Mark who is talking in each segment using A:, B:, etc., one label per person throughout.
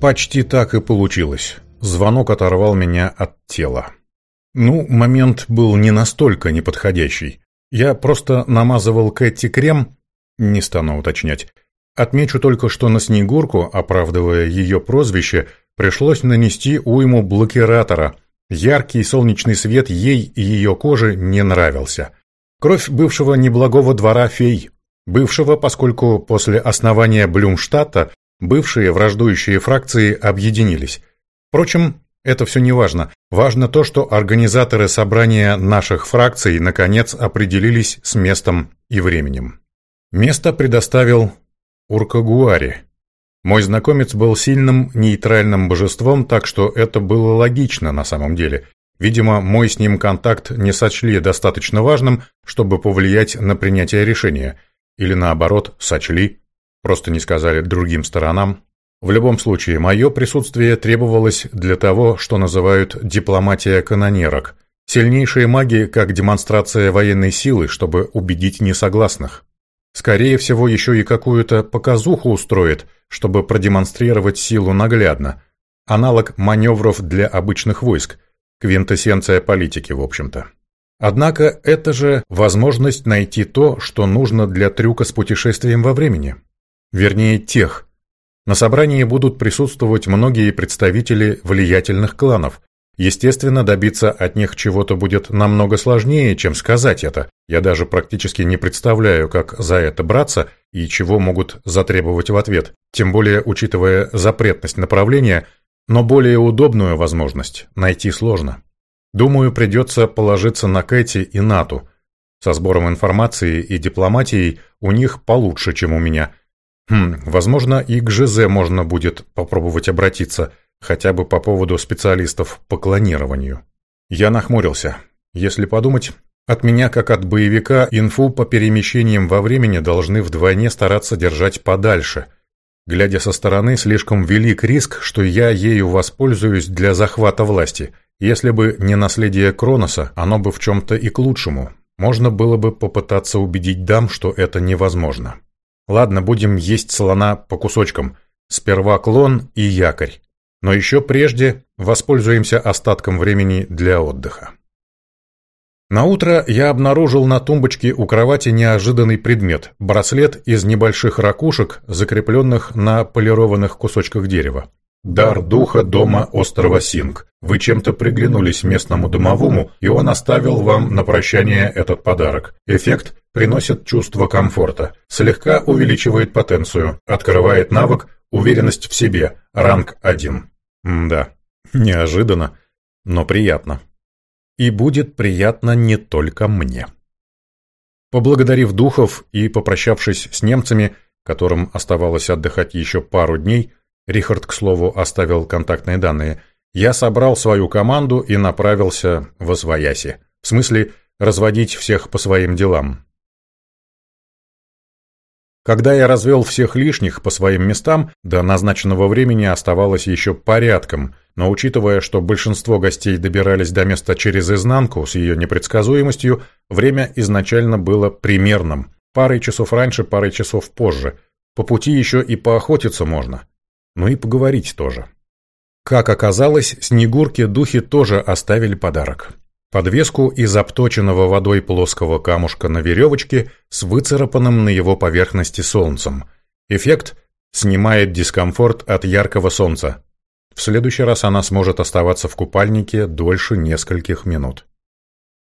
A: Почти так и получилось. Звонок оторвал меня от тела. Ну, момент был не настолько неподходящий. Я просто намазывал Кэти крем, не стану уточнять. Отмечу только, что на Снегурку, оправдывая ее прозвище, пришлось нанести уйму блокиратора. Яркий солнечный свет ей и ее коже не нравился. Кровь бывшего неблагого двора фей. Бывшего, поскольку после основания Блюмштадта бывшие враждующие фракции объединились. Впрочем, это все не важно. Важно то, что организаторы собрания наших фракций наконец определились с местом и временем. Место предоставил Уркагуари. Мой знакомец был сильным нейтральным божеством, так что это было логично на самом деле. Видимо, мой с ним контакт не сочли достаточно важным, чтобы повлиять на принятие решения. Или наоборот, сочли, просто не сказали другим сторонам, в любом случае, мое присутствие требовалось для того, что называют «дипломатия канонерок». Сильнейшие маги как демонстрация военной силы, чтобы убедить несогласных. Скорее всего, еще и какую-то показуху устроит, чтобы продемонстрировать силу наглядно. Аналог маневров для обычных войск. Квинтэссенция политики, в общем-то. Однако это же возможность найти то, что нужно для трюка с путешествием во времени. Вернее, тех – на собрании будут присутствовать многие представители влиятельных кланов. Естественно, добиться от них чего-то будет намного сложнее, чем сказать это. Я даже практически не представляю, как за это браться и чего могут затребовать в ответ. Тем более, учитывая запретность направления, но более удобную возможность найти сложно. Думаю, придется положиться на Кэти и Нату. Со сбором информации и дипломатией у них получше, чем у меня – Хм, возможно, и к ЖЗ можно будет попробовать обратиться, хотя бы по поводу специалистов по клонированию. Я нахмурился. Если подумать, от меня, как от боевика, инфу по перемещениям во времени должны вдвойне стараться держать подальше. Глядя со стороны, слишком велик риск, что я ею воспользуюсь для захвата власти. Если бы не наследие Кроноса, оно бы в чем-то и к лучшему. Можно было бы попытаться убедить дам, что это невозможно. Ладно, будем есть слона по кусочкам. Сперва клон и якорь. Но еще прежде воспользуемся остатком времени для отдыха. На утро я обнаружил на тумбочке у кровати неожиданный предмет – браслет из небольших ракушек, закрепленных на полированных кусочках дерева. Дар духа дома острова Синг. Вы чем-то приглянулись местному домовому, и он оставил вам на прощание этот подарок. Эффект приносит чувство комфорта, слегка увеличивает потенцию, открывает навык уверенность в себе, ранг 1. да, неожиданно, но приятно. И будет приятно не только мне. Поблагодарив духов и попрощавшись с немцами, которым оставалось отдыхать еще пару дней, Рихард, к слову, оставил контактные данные. Я собрал свою команду и направился в Освояси. В смысле, разводить всех по своим делам. Когда я развел всех лишних по своим местам, до назначенного времени оставалось еще порядком, но учитывая, что большинство гостей добирались до места через изнанку с ее непредсказуемостью, время изначально было примерным. Парой часов раньше, парой часов позже. По пути еще и поохотиться можно но и поговорить тоже. Как оказалось, Снегурке духи тоже оставили подарок. Подвеску из обточенного водой плоского камушка на веревочке с выцарапанным на его поверхности солнцем. Эффект снимает дискомфорт от яркого солнца. В следующий раз она сможет оставаться в купальнике дольше нескольких минут.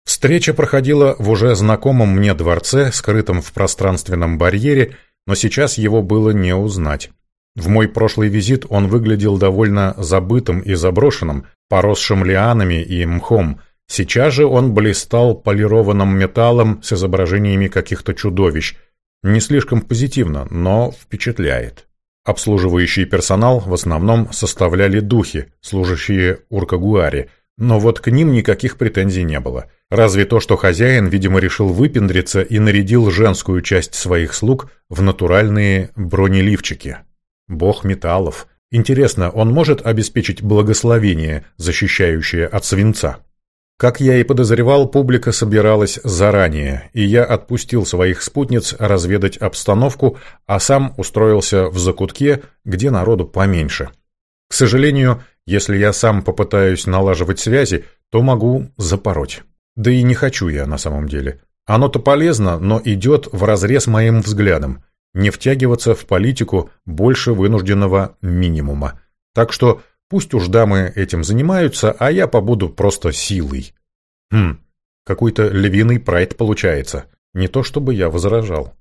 A: Встреча проходила в уже знакомом мне дворце, скрытом в пространственном барьере, но сейчас его было не узнать. В мой прошлый визит он выглядел довольно забытым и заброшенным, поросшим лианами и мхом. Сейчас же он блистал полированным металлом с изображениями каких-то чудовищ. Не слишком позитивно, но впечатляет. Обслуживающий персонал в основном составляли духи, служащие Уркагуари, но вот к ним никаких претензий не было. Разве то, что хозяин, видимо, решил выпендриться и нарядил женскую часть своих слуг в натуральные бронеливчики. Бог металлов. Интересно, он может обеспечить благословение, защищающее от свинца? Как я и подозревал, публика собиралась заранее, и я отпустил своих спутниц разведать обстановку, а сам устроился в закутке, где народу поменьше. К сожалению, если я сам попытаюсь налаживать связи, то могу запороть. Да и не хочу я на самом деле. Оно-то полезно, но идет вразрез моим взглядом. Не втягиваться в политику больше вынужденного минимума. Так что пусть уж дамы этим занимаются, а я побуду просто силой. Хм, какой-то львиный прайд получается. Не то чтобы я возражал.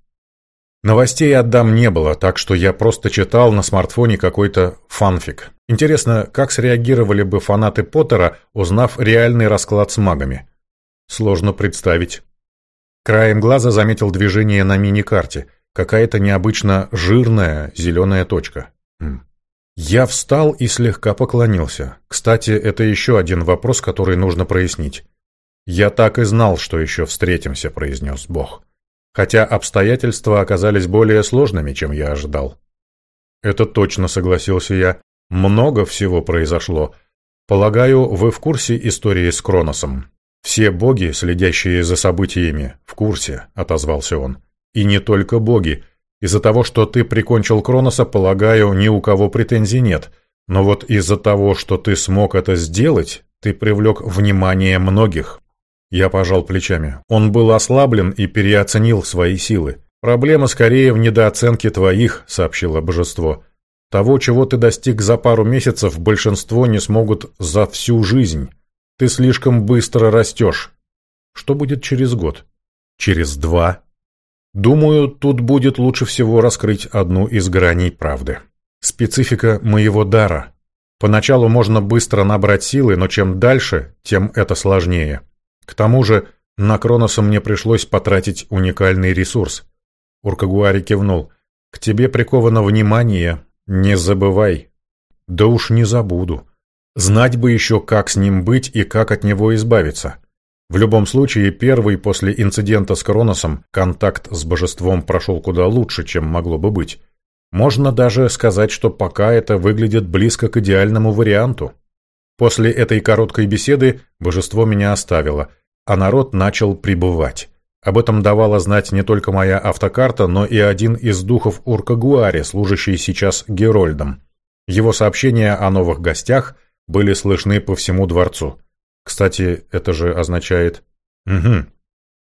A: Новостей отдам не было, так что я просто читал на смартфоне какой-то фанфик. Интересно, как среагировали бы фанаты Поттера, узнав реальный расклад с магами? Сложно представить. Краем глаза заметил движение на мини-карте. Какая-то необычно жирная зеленая точка. Хм. Я встал и слегка поклонился. Кстати, это еще один вопрос, который нужно прояснить. «Я так и знал, что еще встретимся», — произнес Бог хотя обстоятельства оказались более сложными, чем я ожидал. «Это точно», — согласился я. «Много всего произошло. Полагаю, вы в курсе истории с Кроносом?» «Все боги, следящие за событиями, в курсе», — отозвался он. «И не только боги. Из-за того, что ты прикончил Кроноса, полагаю, ни у кого претензий нет. Но вот из-за того, что ты смог это сделать, ты привлек внимание многих. Я пожал плечами. Он был ослаблен и переоценил свои силы. «Проблема скорее в недооценке твоих», — сообщило божество. «Того, чего ты достиг за пару месяцев, большинство не смогут за всю жизнь. Ты слишком быстро растешь. Что будет через год? Через два? Думаю, тут будет лучше всего раскрыть одну из граней правды. Специфика моего дара. Поначалу можно быстро набрать силы, но чем дальше, тем это сложнее. К тому же на Кроноса мне пришлось потратить уникальный ресурс. Уркагуари кивнул. «К тебе приковано внимание. Не забывай». «Да уж не забуду. Знать бы еще, как с ним быть и как от него избавиться». В любом случае, первый после инцидента с Кроносом контакт с божеством прошел куда лучше, чем могло бы быть. Можно даже сказать, что пока это выглядит близко к идеальному варианту. После этой короткой беседы божество меня оставило, а народ начал прибывать. Об этом давала знать не только моя автокарта, но и один из духов Уркагуари, служащий сейчас Герольдом. Его сообщения о новых гостях были слышны по всему дворцу. Кстати, это же означает... Угу.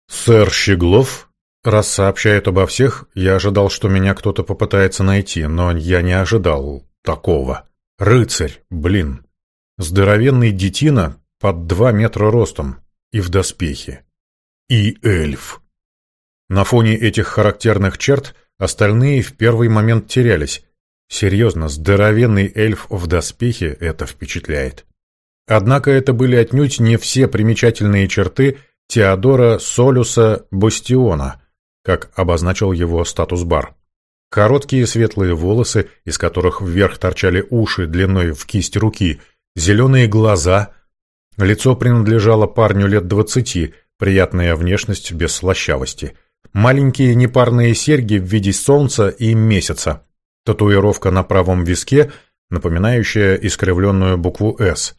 A: Сэр Щеглов, раз сообщает обо всех, я ожидал, что меня кто-то попытается найти, но я не ожидал такого. Рыцарь, блин. Здоровенный детина под два метра ростом и в доспехе. И эльф. На фоне этих характерных черт остальные в первый момент терялись. Серьезно, здоровенный эльф в доспехе это впечатляет. Однако это были отнюдь не все примечательные черты Теодора Солюса Бастиона, как обозначил его статус-бар. Короткие светлые волосы, из которых вверх торчали уши длиной в кисть руки – зеленые глаза. Лицо принадлежало парню лет двадцати, приятная внешность без слащавости. Маленькие непарные серьги в виде солнца и месяца. Татуировка на правом виске, напоминающая искривленную букву «С».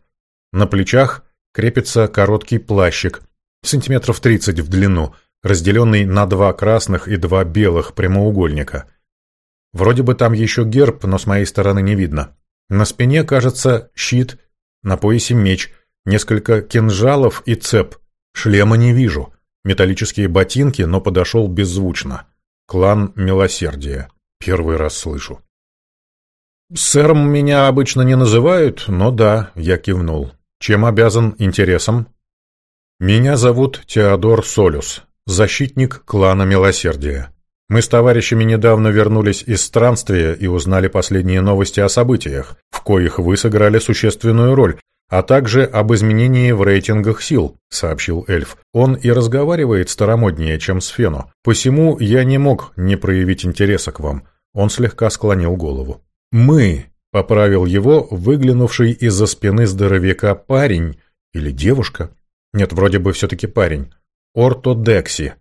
A: На плечах крепится короткий плащик, сантиметров тридцать в длину, разделенный на два красных и два белых прямоугольника. Вроде бы там еще герб, но с моей стороны не видно. На спине, кажется, щит, на поясе меч, несколько кинжалов и цеп. Шлема не вижу. Металлические ботинки, но подошел беззвучно. Клан Милосердия. Первый раз слышу. «Сэром меня обычно не называют, но да», — я кивнул. «Чем обязан интересом?» «Меня зовут Теодор Солюс, защитник клана Милосердия. Мы с товарищами недавно вернулись из странствия и узнали последние новости о событиях, в коих вы сыграли существенную роль, а также об изменении в рейтингах сил», — сообщил эльф. «Он и разговаривает старомоднее, чем с Фену. Посему я не мог не проявить интереса к вам». Он слегка склонил голову. «Мы», — поправил его, выглянувший из-за спины здоровяка парень или девушка. Нет, вроде бы все-таки парень. Ортодекси.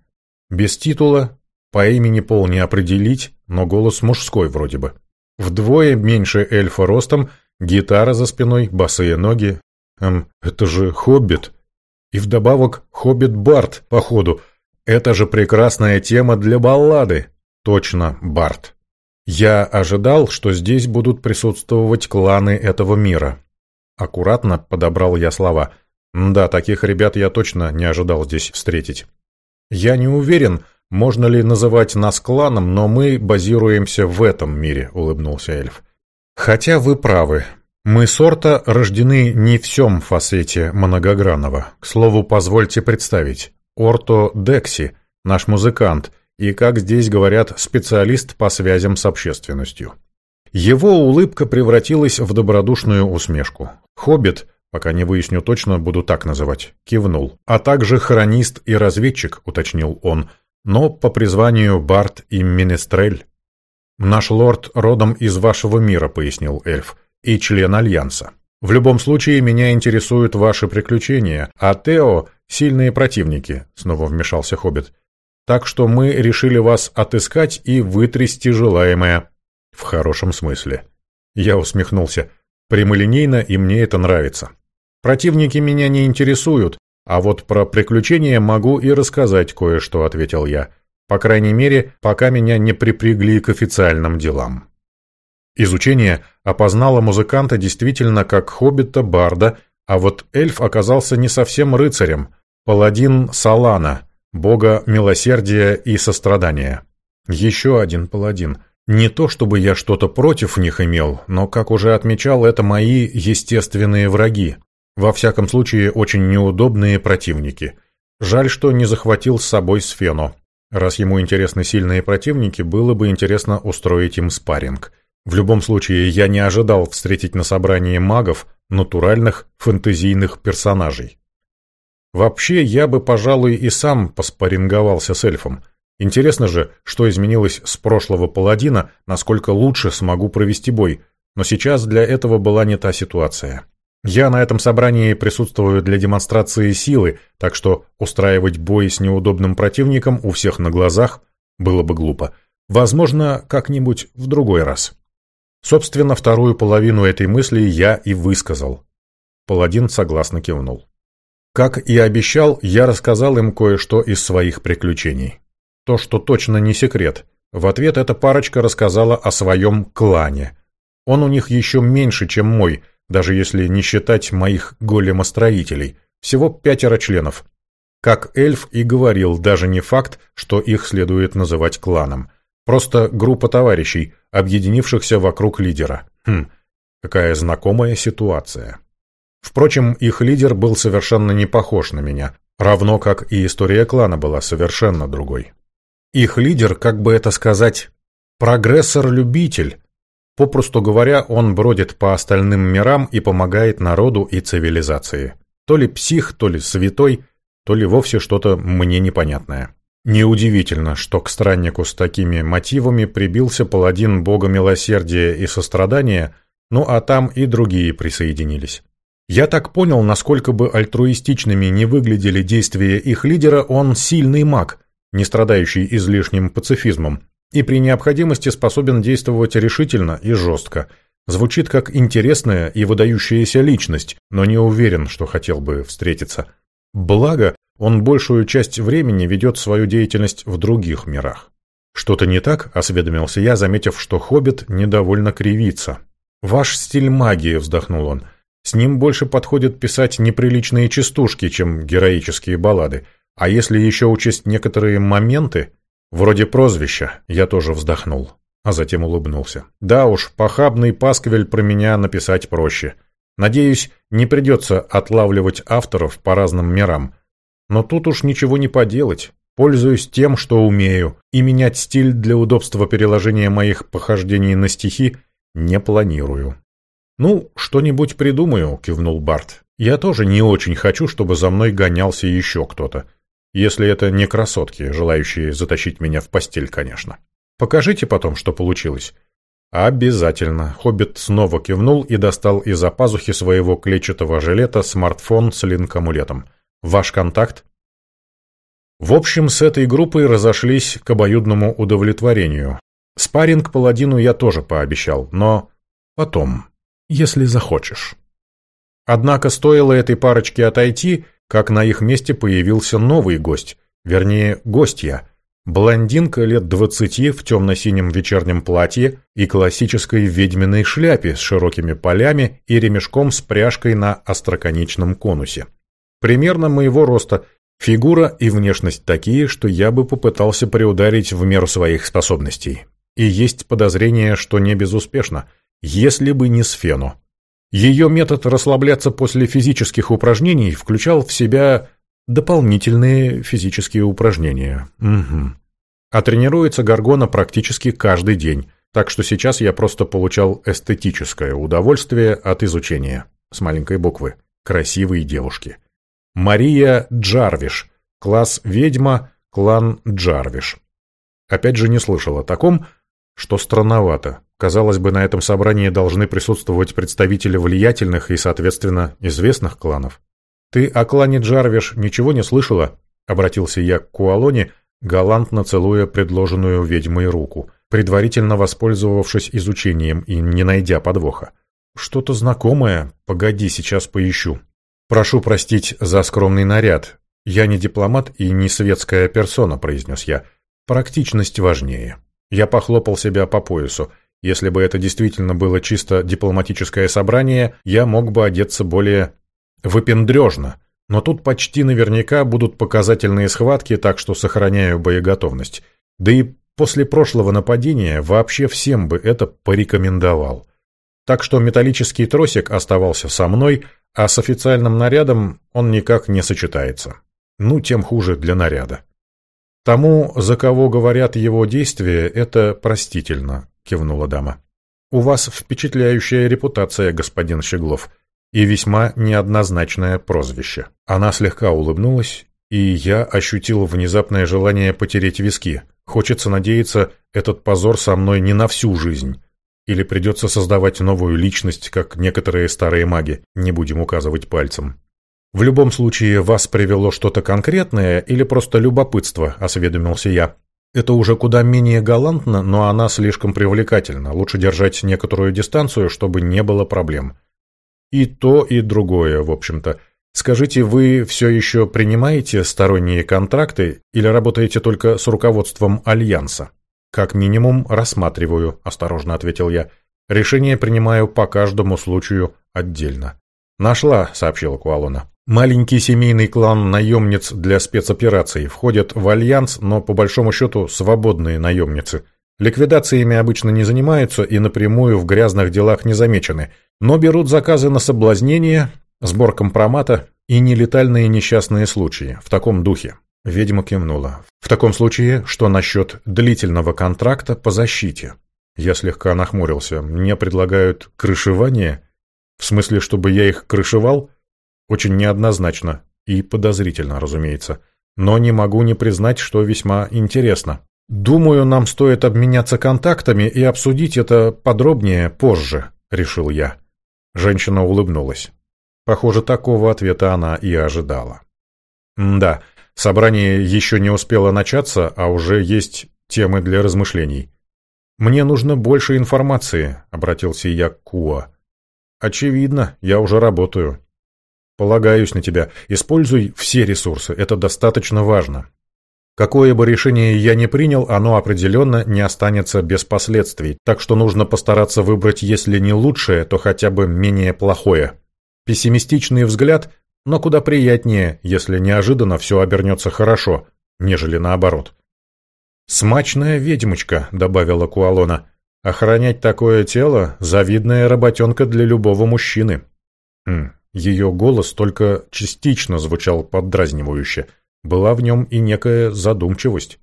A: Без титула, по имени пол не определить, но голос мужской вроде бы. Вдвое меньше эльфа ростом, гитара за спиной, босые ноги. Эм, это же хоббит. И вдобавок хоббит Барт, походу. Это же прекрасная тема для баллады. Точно, Барт. Я ожидал, что здесь будут присутствовать кланы этого мира. Аккуратно подобрал я слова. Да, таких ребят я точно не ожидал здесь встретить. Я не уверен, можно ли называть нас кланом, но мы базируемся в этом мире, улыбнулся эльф. Хотя вы правы. Мы сорта рождены не в всем фасете многогранного. К слову, позвольте представить. Орто Декси, наш музыкант, и, как здесь говорят, специалист по связям с общественностью. Его улыбка превратилась в добродушную усмешку. Хоббит, пока не выясню точно, буду так называть, кивнул. А также хронист и разведчик, уточнил он, но по призванию Барт и Менестрель. «Наш лорд родом из вашего мира», — пояснил эльф, — «и член Альянса. В любом случае, меня интересуют ваши приключения, а Тео — сильные противники», — снова вмешался Хоббит. «Так что мы решили вас отыскать и вытрясти желаемое». «В хорошем смысле». Я усмехнулся. «Прямолинейно, и мне это нравится. Противники меня не интересуют, а вот про приключения могу и рассказать кое-что», — ответил я. «По крайней мере, пока меня не припрягли к официальным делам». Изучение опознало музыканта действительно как хоббита-барда, а вот эльф оказался не совсем рыцарем, паладин Салана, бога милосердия и сострадания. Еще один паладин. Не то чтобы я что-то против них имел, но, как уже отмечал, это мои естественные враги. Во всяком случае, очень неудобные противники. Жаль, что не захватил с собой Сфену. Раз ему интересны сильные противники, было бы интересно устроить им спарринг. В любом случае, я не ожидал встретить на собрании магов натуральных фэнтезийных персонажей. Вообще, я бы, пожалуй, и сам поспарринговался с эльфом. Интересно же, что изменилось с прошлого паладина, насколько лучше смогу провести бой, но сейчас для этого была не та ситуация. Я на этом собрании присутствую для демонстрации силы, так что устраивать бой с неудобным противником у всех на глазах было бы глупо. Возможно, как-нибудь в другой раз. Собственно, вторую половину этой мысли я и высказал. Паладин согласно кивнул. Как и обещал, я рассказал им кое-что из своих приключений. То, что точно не секрет. В ответ эта парочка рассказала о своем клане. Он у них еще меньше, чем мой, даже если не считать моих големостроителей. Всего пятеро членов. Как эльф и говорил, даже не факт, что их следует называть кланом. Просто группа товарищей, объединившихся вокруг лидера. Хм, какая знакомая ситуация. Впрочем, их лидер был совершенно не похож на меня, равно как и история клана была совершенно другой. Их лидер, как бы это сказать, прогрессор-любитель. Попросту говоря, он бродит по остальным мирам и помогает народу и цивилизации. То ли псих, то ли святой, то ли вовсе что-то мне непонятное. Неудивительно, что к страннику с такими мотивами прибился паладин бога милосердия и сострадания, ну а там и другие присоединились. Я так понял, насколько бы альтруистичными не выглядели действия их лидера, он сильный маг, не страдающий излишним пацифизмом, и при необходимости способен действовать решительно и жестко. Звучит как интересная и выдающаяся личность, но не уверен, что хотел бы встретиться. Благо, он большую часть времени ведет свою деятельность в других мирах. «Что-то не так?» – осведомился я, заметив, что Хоббит недовольно кривится. «Ваш стиль магии», – вздохнул он – с ним больше подходит писать неприличные частушки, чем героические баллады. А если еще учесть некоторые моменты, вроде прозвища, я тоже вздохнул, а затем улыбнулся. Да уж, похабный пасквиль про меня написать проще. Надеюсь, не придется отлавливать авторов по разным мирам. Но тут уж ничего не поделать. Пользуюсь тем, что умею, и менять стиль для удобства переложения моих похождений на стихи не планирую. «Ну, что-нибудь придумаю», — кивнул Барт. «Я тоже не очень хочу, чтобы за мной гонялся еще кто-то. Если это не красотки, желающие затащить меня в постель, конечно. Покажите потом, что получилось». «Обязательно». Хоббит снова кивнул и достал из-за пазухи своего клетчатого жилета смартфон с линк-амулетом. «Ваш контакт?» В общем, с этой группой разошлись к обоюдному удовлетворению. Спарринг паладину я тоже пообещал, но потом если захочешь. Однако стоило этой парочке отойти, как на их месте появился новый гость, вернее, гостья. Блондинка лет двадцати в темно-синем вечернем платье и классической ведьминой шляпе с широкими полями и ремешком с пряжкой на остроконечном конусе. Примерно моего роста, фигура и внешность такие, что я бы попытался приударить в меру своих способностей. И есть подозрение, что не безуспешно, если бы не Сфену. Ее метод расслабляться после физических упражнений включал в себя Дополнительные физические упражнения. Угу. А тренируется Гаргона практически каждый день, так что сейчас я просто получал эстетическое удовольствие от изучения. С маленькой буквы. Красивые девушки. Мария Джарвиш. Класс ведьма, клан Джарвиш. Опять же не слышал о таком, что странновато. Казалось бы, на этом собрании должны присутствовать представители влиятельных и, соответственно, известных кланов. «Ты о клане Джарвиш ничего не слышала?» — обратился я к Куалоне, галантно целуя предложенную ведьмой руку, предварительно воспользовавшись изучением и не найдя подвоха. «Что-то знакомое. Погоди, сейчас поищу. Прошу простить за скромный наряд. Я не дипломат и не светская персона», — произнес я. «Практичность важнее». Я похлопал себя по поясу. Если бы это действительно было чисто дипломатическое собрание, я мог бы одеться более Выпендрежно, но тут почти наверняка будут показательные схватки, так что сохраняю боеготовность. Да и после прошлого нападения вообще всем бы это порекомендовал. Так что металлический тросик оставался со мной, а с официальным нарядом он никак не сочетается. Ну, тем хуже для наряда. Тому, за кого говорят его действия, это простительно, кивнула дама. У вас впечатляющая репутация, господин Щеглов и весьма неоднозначное прозвище. Она слегка улыбнулась, и я ощутил внезапное желание потереть виски. Хочется надеяться, этот позор со мной не на всю жизнь. Или придется создавать новую личность, как некоторые старые маги, не будем указывать пальцем. В любом случае, вас привело что-то конкретное или просто любопытство, осведомился я. Это уже куда менее галантно, но она слишком привлекательна. Лучше держать некоторую дистанцию, чтобы не было проблем. И то, и другое, в общем-то. Скажите, вы все еще принимаете сторонние контракты или работаете только с руководством Альянса? Как минимум, рассматриваю, осторожно ответил я. Решение принимаю по каждому случаю отдельно. Нашла, сообщила Куалона. Маленький семейный клан наемниц для спецопераций входят в Альянс, но по большому счету свободные наемницы. Ликвидациями обычно не занимаются и напрямую в грязных делах не замечены, но берут заказы на соблазнение, сбор компромата и нелетальные несчастные случаи в таком духе. Ведьма кивнула. В таком случае, что насчет длительного контракта по защите? Я слегка нахмурился. Мне предлагают крышевание? В смысле, чтобы я их крышевал? Очень неоднозначно и подозрительно, разумеется. Но не могу не признать, что весьма интересно. Думаю, нам стоит обменяться контактами и обсудить это подробнее позже, решил я. Женщина улыбнулась. Похоже, такого ответа она и ожидала. «Да, собрание еще не успело начаться, а уже есть темы для размышлений. Мне нужно больше информации», — обратился я к Куа. «Очевидно, я уже работаю». «Полагаюсь на тебя. Используй все ресурсы, это достаточно важно. Какое бы решение я ни принял, оно определенно не останется без последствий, так что нужно постараться выбрать, если не лучшее, то хотя бы менее плохое. Пессимистичный взгляд, но куда приятнее, если неожиданно все обернется хорошо, нежели наоборот. «Смачная ведьмочка», — добавила Куалона. «Охранять такое тело — завидная работенка для любого мужчины». Хм, ее голос только частично звучал поддразнивающе — была в нем и некая задумчивость.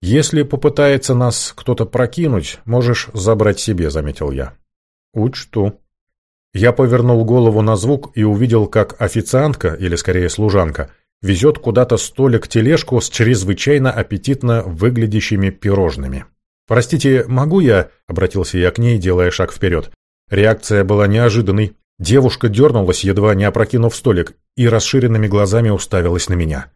A: «Если попытается нас кто-то прокинуть, можешь забрать себе», — заметил я. «Учту». Я повернул голову на звук и увидел, как официантка, или скорее служанка, везет куда-то столик-тележку с чрезвычайно аппетитно выглядящими пирожными. «Простите, могу я?» — обратился я к ней, делая шаг вперед. Реакция была неожиданной. Девушка дернулась, едва не опрокинув столик, и расширенными глазами уставилась на меня.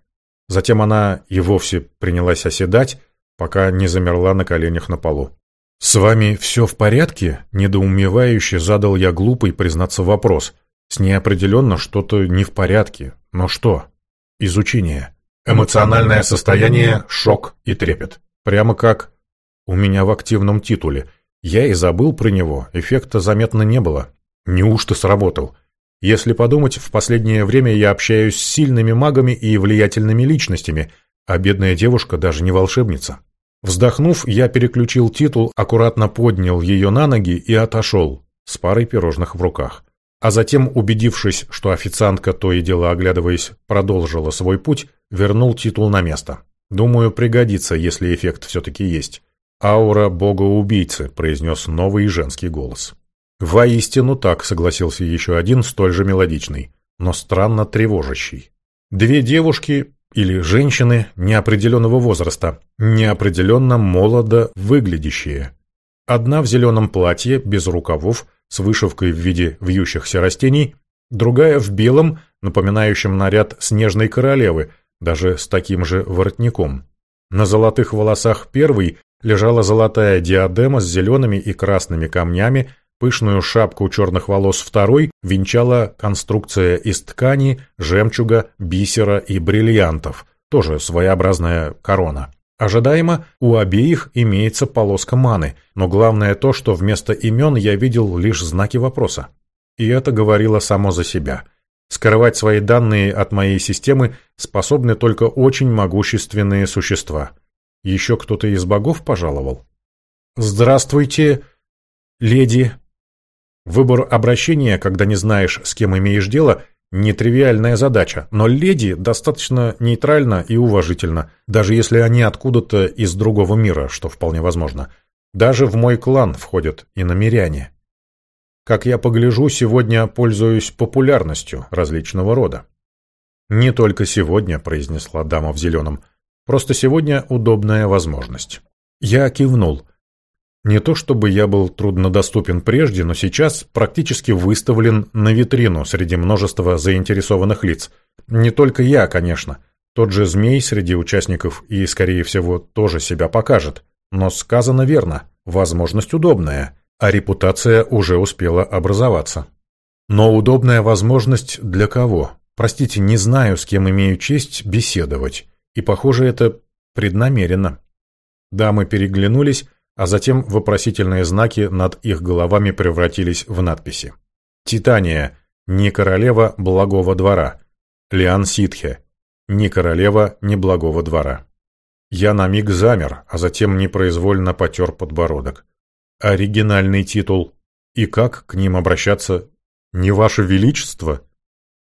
A: Затем она и вовсе принялась оседать, пока не замерла на коленях на полу. «С вами все в порядке?» – недоумевающе задал я глупый, признаться, вопрос. «С ней определенно что-то не в порядке. Но что?» «Изучение». Эмоциональное состояние, шок и трепет. Прямо как у меня в активном титуле. Я и забыл про него, эффекта заметно не было. Неужто сработал? Если подумать, в последнее время я общаюсь с сильными магами и влиятельными личностями, а бедная девушка даже не волшебница. Вздохнув, я переключил титул, аккуратно поднял ее на ноги и отошел, с парой пирожных в руках. А затем, убедившись, что официантка, то и дело оглядываясь, продолжила свой путь, вернул титул на место. Думаю, пригодится, если эффект все-таки есть. «Аура бога-убийцы», — произнес новый женский голос. «Воистину так», — согласился еще один, столь же мелодичный, но странно тревожащий. Две девушки, или женщины неопределенного возраста, неопределенно молодо выглядящие. Одна в зеленом платье, без рукавов, с вышивкой в виде вьющихся растений, другая в белом, напоминающем наряд снежной королевы, даже с таким же воротником. На золотых волосах первой лежала золотая диадема с зелеными и красными камнями, Пышную шапку черных волос второй венчала конструкция из ткани, жемчуга, бисера и бриллиантов, тоже своеобразная корона. Ожидаемо, у обеих имеется полоска маны, но главное то, что вместо имен я видел лишь знаки вопроса. И это говорило само за себя. Скрывать свои данные от моей системы способны только очень могущественные существа. Еще кто-то из богов пожаловал? «Здравствуйте, леди Выбор обращения, когда не знаешь, с кем имеешь дело, нетривиальная задача, но леди достаточно нейтрально и уважительно, даже если они откуда-то из другого мира, что вполне возможно. Даже в мой клан входят и намеряне. Как я погляжу, сегодня пользуюсь популярностью различного рода. «Не только сегодня», — произнесла дама в зеленом. «Просто сегодня удобная возможность». Я кивнул. Не то чтобы я был труднодоступен прежде, но сейчас практически выставлен на витрину среди множества заинтересованных лиц. Не только я, конечно. Тот же змей среди участников и, скорее всего, тоже себя покажет. Но сказано верно, возможность удобная, а репутация уже успела образоваться. Но удобная возможность для кого? Простите, не знаю, с кем имею честь беседовать. И, похоже, это преднамеренно. Дамы переглянулись, а затем вопросительные знаки над их головами превратились в надписи. «Титания. Не королева благого двора. Лиан Ситхе. Не королева неблагого двора». Я на миг замер, а затем непроизвольно потер подбородок. Оригинальный титул. И как к ним обращаться? Не ваше величество?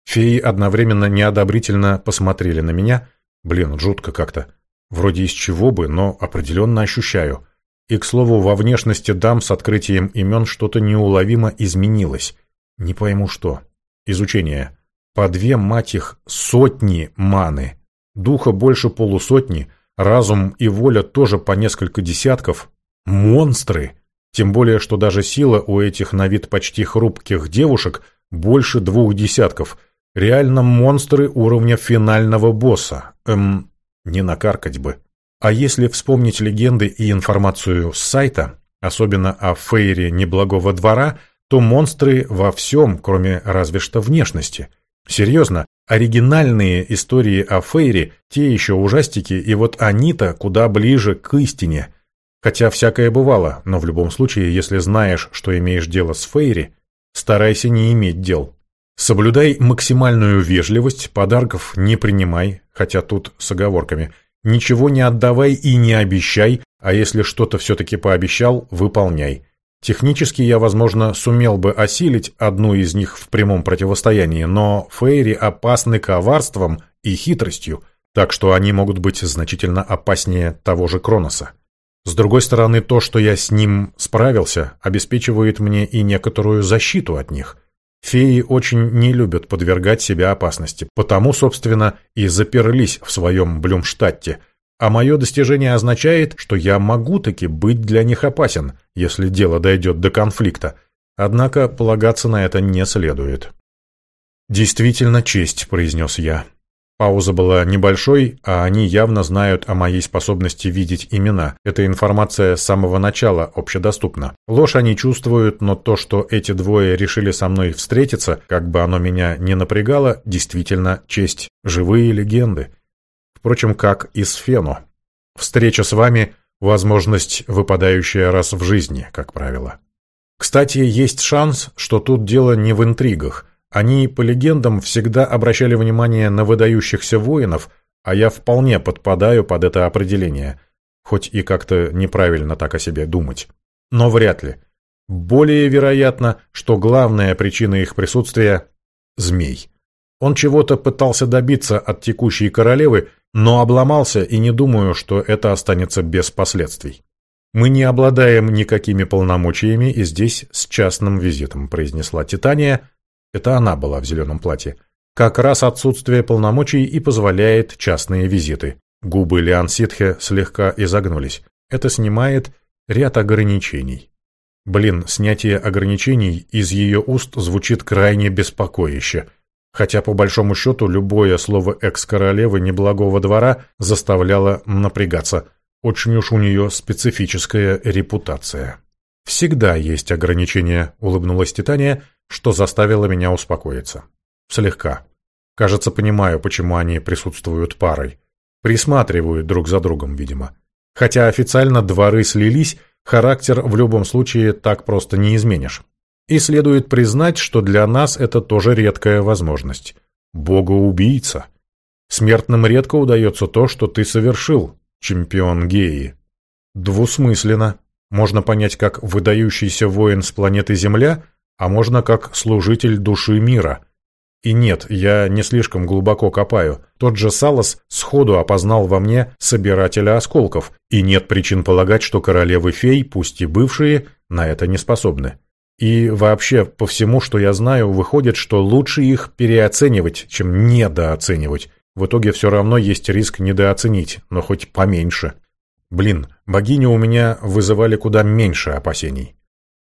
A: Феи одновременно неодобрительно посмотрели на меня. Блин, жутко как-то. Вроде из чего бы, но определенно ощущаю. И, к слову, во внешности дам с открытием имен что-то неуловимо изменилось. Не пойму что. Изучение. По две, мать их, сотни маны. Духа больше полусотни, разум и воля тоже по несколько десятков. Монстры! Тем более, что даже сила у этих на вид почти хрупких девушек больше двух десятков. Реально монстры уровня финального босса. Эм, не накаркать бы. А если вспомнить легенды и информацию с сайта, особенно о Фейре Неблагого Двора, то монстры во всем, кроме разве что внешности. Серьезно, оригинальные истории о Фейре, те еще ужастики, и вот они-то куда ближе к истине. Хотя всякое бывало, но в любом случае, если знаешь, что имеешь дело с Фейри, старайся не иметь дел. Соблюдай максимальную вежливость, подарков не принимай, хотя тут с оговорками – Ничего не отдавай и не обещай, а если что-то все-таки пообещал, выполняй. Технически я, возможно, сумел бы осилить одну из них в прямом противостоянии, но Фейри опасны коварством и хитростью, так что они могут быть значительно опаснее того же Кроноса. С другой стороны, то, что я с ним справился, обеспечивает мне и некоторую защиту от них. Феи очень не любят подвергать себя опасности, потому, собственно, и заперлись в своем Блюмштадте. А мое достижение означает, что я могу таки быть для них опасен, если дело дойдет до конфликта. Однако полагаться на это не следует. «Действительно честь», — произнес я. Пауза была небольшой, а они явно знают о моей способности видеть имена. Эта информация с самого начала общедоступна. Ложь они чувствуют, но то, что эти двое решили со мной встретиться, как бы оно меня не напрягало, действительно честь. Живые легенды. впрочем, как и с Фену. Встреча с вами — возможность, выпадающая раз в жизни, как правило. Кстати, есть шанс, что тут дело не в интригах. Они, по легендам, всегда обращали внимание на выдающихся воинов, а я вполне подпадаю под это определение, хоть и как-то неправильно так о себе думать. Но вряд ли. Более вероятно, что главная причина их присутствия – змей. Он чего-то пытался добиться от текущей королевы, но обломался и не думаю, что это останется без последствий. «Мы не обладаем никакими полномочиями и здесь с частным визитом», произнесла Титания. Это она была в зеленом платье. Как раз отсутствие полномочий и позволяет частные визиты. Губы Лиан Ситхе слегка изогнулись. Это снимает ряд ограничений. Блин, снятие ограничений из ее уст звучит крайне беспокояще. Хотя, по большому счету, любое слово экс-королевы неблагого двора заставляло напрягаться. Очень уж у нее специфическая репутация. «Всегда есть ограничения», — улыбнулась Титания, что заставило меня успокоиться. Слегка. Кажется, понимаю, почему они присутствуют парой. Присматривают друг за другом, видимо. Хотя официально дворы слились, Характер в любом случае так просто не изменишь. И следует признать, что для нас это тоже редкая возможность. Бога-убийца. Смертным редко удается то, что ты совершил, чемпион геи. Двусмысленно. Можно понять как выдающийся воин с планеты Земля, а можно как служитель души мира – и нет, я не слишком глубоко копаю. Тот же Салас сходу опознал во мне собирателя осколков, и нет причин полагать, что королевы-фей, пусть и бывшие, на это не способны. И вообще, по всему, что я знаю, выходит, что лучше их переоценивать, чем недооценивать. В итоге все равно есть риск недооценить, но хоть поменьше. Блин, богини у меня вызывали куда меньше опасений.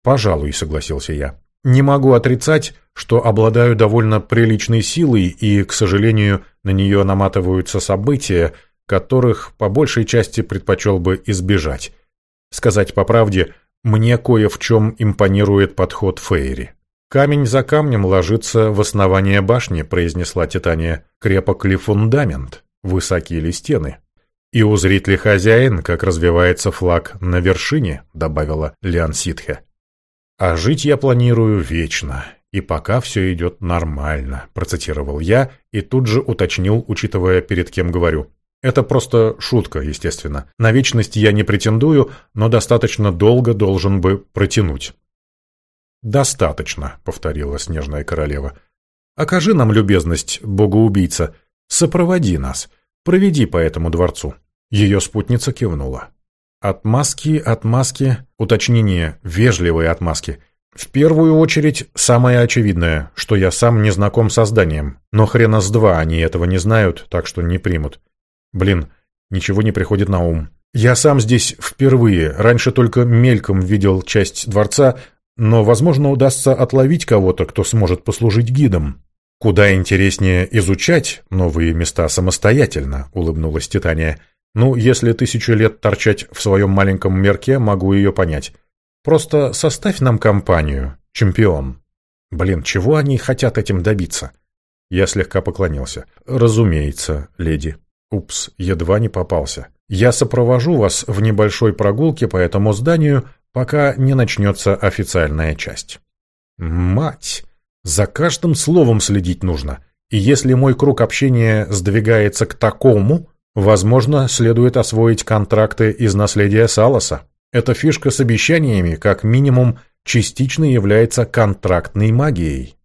A: «Пожалуй», — согласился я. Не могу отрицать, что обладаю довольно приличной силой, и, к сожалению, на нее наматываются события, которых по большей части предпочел бы избежать. Сказать по правде, мне кое в чем импонирует подход Фейри. «Камень за камнем ложится в основание башни», — произнесла Титания. «Крепок ли фундамент? Высоки ли стены?» «И узрит ли хозяин, как развивается флаг на вершине?» — добавила Лиан Ситхе. «А жить я планирую вечно, и пока все идет нормально», – процитировал я и тут же уточнил, учитывая, перед кем говорю. Это просто шутка, естественно. На вечность я не претендую, но достаточно долго должен бы протянуть. «Достаточно», — повторила снежная королева. «Окажи нам любезность, богоубийца. Сопроводи нас. Проведи по этому дворцу». Ее спутница кивнула. Отмазки, отмазки, уточнение, вежливые отмазки. В первую очередь, самое очевидное, что я сам не знаком со зданием, но хрена с два они этого не знают, так что не примут. Блин, ничего не приходит на ум. Я сам здесь впервые, раньше только мельком видел часть дворца, но, возможно, удастся отловить кого-то, кто сможет послужить гидом. Куда интереснее изучать новые места самостоятельно, улыбнулась Титания. Ну, если тысячу лет торчать в своем маленьком мерке, могу ее понять. Просто составь нам компанию, чемпион. Блин, чего они хотят этим добиться? Я слегка поклонился. Разумеется, леди. Упс, едва не попался. Я сопровожу вас в небольшой прогулке по этому зданию, пока не начнется официальная часть. Мать! За каждым словом следить нужно. И если мой круг общения сдвигается к такому, Возможно, следует освоить контракты из наследия Саласа. Эта фишка с обещаниями, как минимум, частично является контрактной магией.